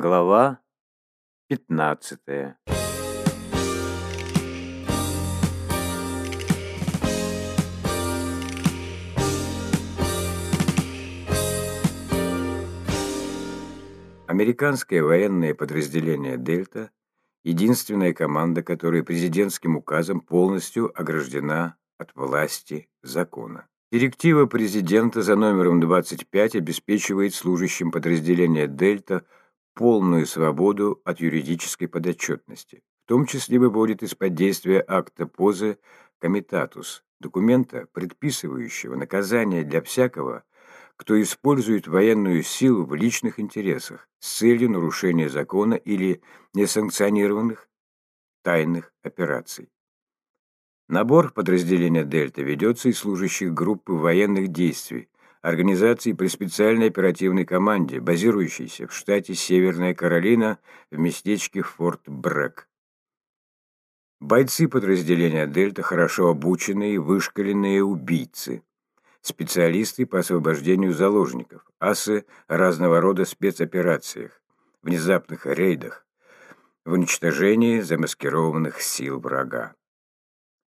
Глава 15 Американское военное подразделение «Дельта» — единственная команда, которая президентским указом полностью ограждена от власти закона. Директива президента за номером 25 обеспечивает служащим подразделения «Дельта» полную свободу от юридической подотчетности, в том числе выводит из-под действия акта позы «Комитатус» документа, предписывающего наказание для всякого, кто использует военную силу в личных интересах с целью нарушения закона или несанкционированных тайных операций. Набор подразделения «Дельта» ведется из служащих группы военных действий, организации при специальной оперативной команде, базирующейся в штате Северная Каролина в местечке Форт Брэк. Бойцы подразделения «Дельта» хорошо обученные вышкаленные убийцы, специалисты по освобождению заложников, асы разного рода спецоперациях, внезапных рейдах, в уничтожении замаскированных сил врага.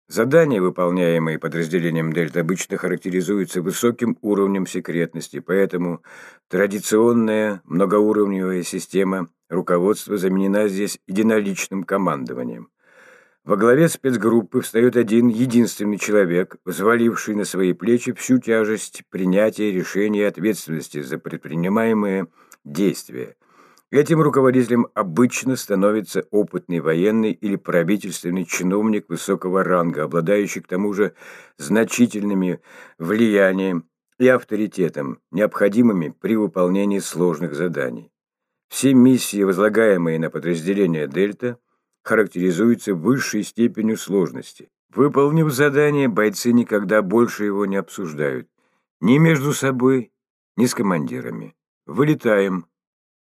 Задания, выполняемые подразделением Дельта, обычно характеризуются высоким уровнем секретности, поэтому традиционная многоуровневая система руководства заменена здесь единоличным командованием. Во главе спецгруппы встает один единственный человек, взваливший на свои плечи всю тяжесть принятия решений и ответственности за предпринимаемые действия – Этим руководителем обычно становится опытный военный или правительственный чиновник высокого ранга, обладающий к тому же значительными влиянием и авторитетом, необходимыми при выполнении сложных заданий. Все миссии, возлагаемые на подразделение «Дельта», характеризуются высшей степенью сложности. Выполнив задание, бойцы никогда больше его не обсуждают. Ни между собой, ни с командирами. Вылетаем,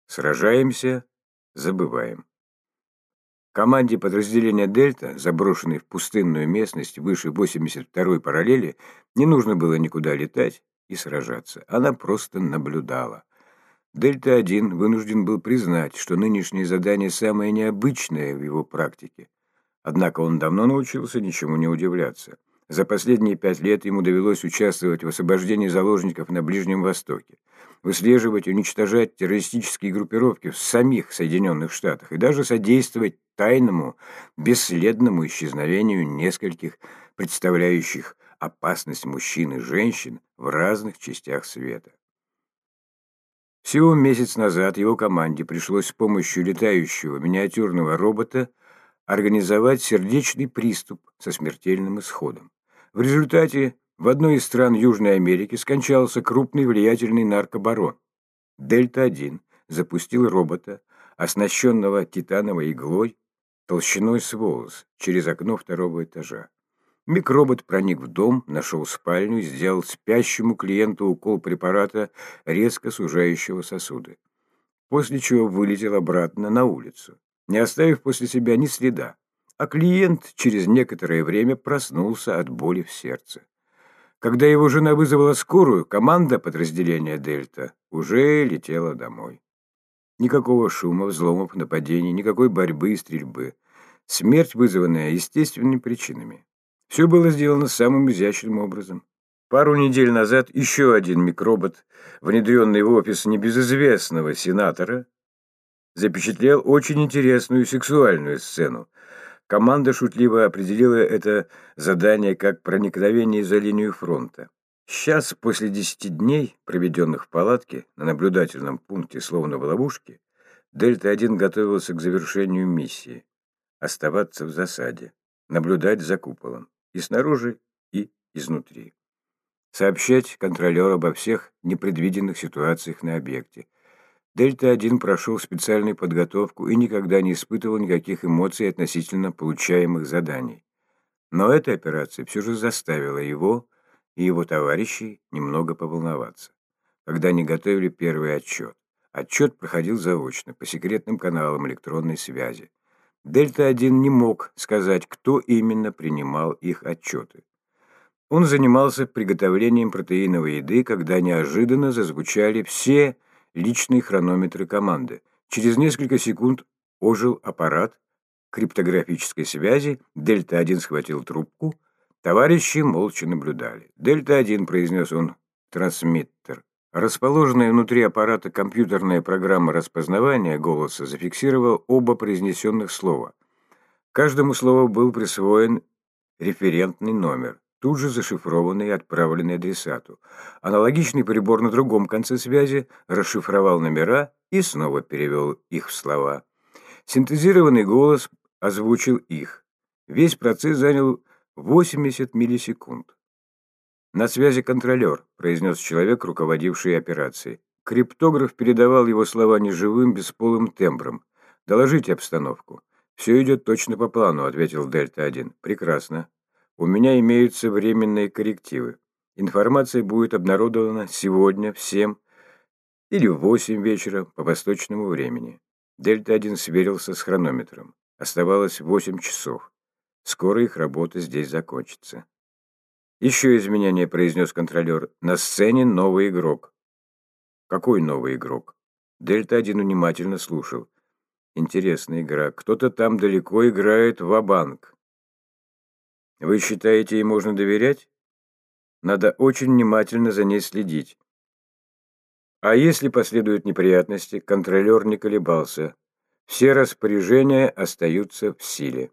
Сражаемся, забываем. Команде подразделения «Дельта», заброшенной в пустынную местность выше 82-й параллели, не нужно было никуда летать и сражаться. Она просто наблюдала. «Дельта-1» вынужден был признать, что нынешнее задание самое необычное в его практике. Однако он давно научился ничему не удивляться. За последние пять лет ему довелось участвовать в освобождении заложников на Ближнем Востоке, выслеживать и уничтожать террористические группировки в самих Соединенных Штатах и даже содействовать тайному, бесследному исчезновению нескольких представляющих опасность мужчин и женщин в разных частях света. Всего месяц назад его команде пришлось с помощью летающего миниатюрного робота организовать сердечный приступ со смертельным исходом. В результате в одной из стран Южной Америки скончался крупный влиятельный наркобарон. Дельта-1 запустил робота, оснащенного титановой иглой, толщиной с волос, через окно второго этажа. Микробот проник в дом, нашел спальню и сделал спящему клиенту укол препарата, резко сужающего сосуды. После чего вылетел обратно на улицу, не оставив после себя ни следа а клиент через некоторое время проснулся от боли в сердце. Когда его жена вызвала скорую, команда подразделения «Дельта» уже летела домой. Никакого шума, взломов, нападений, никакой борьбы и стрельбы. Смерть, вызванная естественными причинами. Все было сделано самым изящным образом. Пару недель назад еще один микробот, внедренный в офис небезызвестного сенатора, запечатлел очень интересную сексуальную сцену, Команда шутливо определила это задание как проникновение за линию фронта. Сейчас, после десяти дней, проведенных в палатке, на наблюдательном пункте, словно в ловушке, Дельта-1 готовился к завершению миссии. Оставаться в засаде, наблюдать за куполом, и снаружи, и изнутри. Сообщать контролеру обо всех непредвиденных ситуациях на объекте, Дельта-1 прошел специальную подготовку и никогда не испытывал никаких эмоций относительно получаемых заданий. Но эта операция все же заставила его и его товарищей немного поволноваться, когда они готовили первый отчет. Отчет проходил заочно, по секретным каналам электронной связи. Дельта-1 не мог сказать, кто именно принимал их отчеты. Он занимался приготовлением протеиновой еды, когда неожиданно зазвучали все личные хронометры команды. Через несколько секунд ожил аппарат криптографической связи, Дельта-1 схватил трубку, товарищи молча наблюдали. «Дельта-1», — произнес он, — «трансмиттер». Расположенная внутри аппарата компьютерная программа распознавания голоса зафиксировала оба произнесенных слова. Каждому слову был присвоен референтный номер, тут же зашифрованный и отправленный адресату. Аналогичный прибор на другом конце связи расшифровал номера и снова перевел их в слова. Синтезированный голос озвучил их. Весь процесс занял 80 миллисекунд. «На связи контролер», — произнес человек, руководивший операцией. Криптограф передавал его слова неживым, бесполым тембром. «Доложите обстановку». «Все идет точно по плану», — ответил Дельта-1. «Прекрасно. У меня имеются временные коррективы. Информация будет обнародована сегодня в 7 или в 8 вечера по восточному времени». Дельта-1 сверился с хронометром. Оставалось 8 часов. Скоро их работа здесь закончится. «Еще изменение», — произнес контролер. «На сцене новый игрок». «Какой новый игрок?» Дельта-1 внимательно слушал. «Интересная игра. Кто-то там далеко играет в банк Вы считаете, ей можно доверять? Надо очень внимательно за ней следить. А если последуют неприятности, контролер не колебался. Все распоряжения остаются в силе.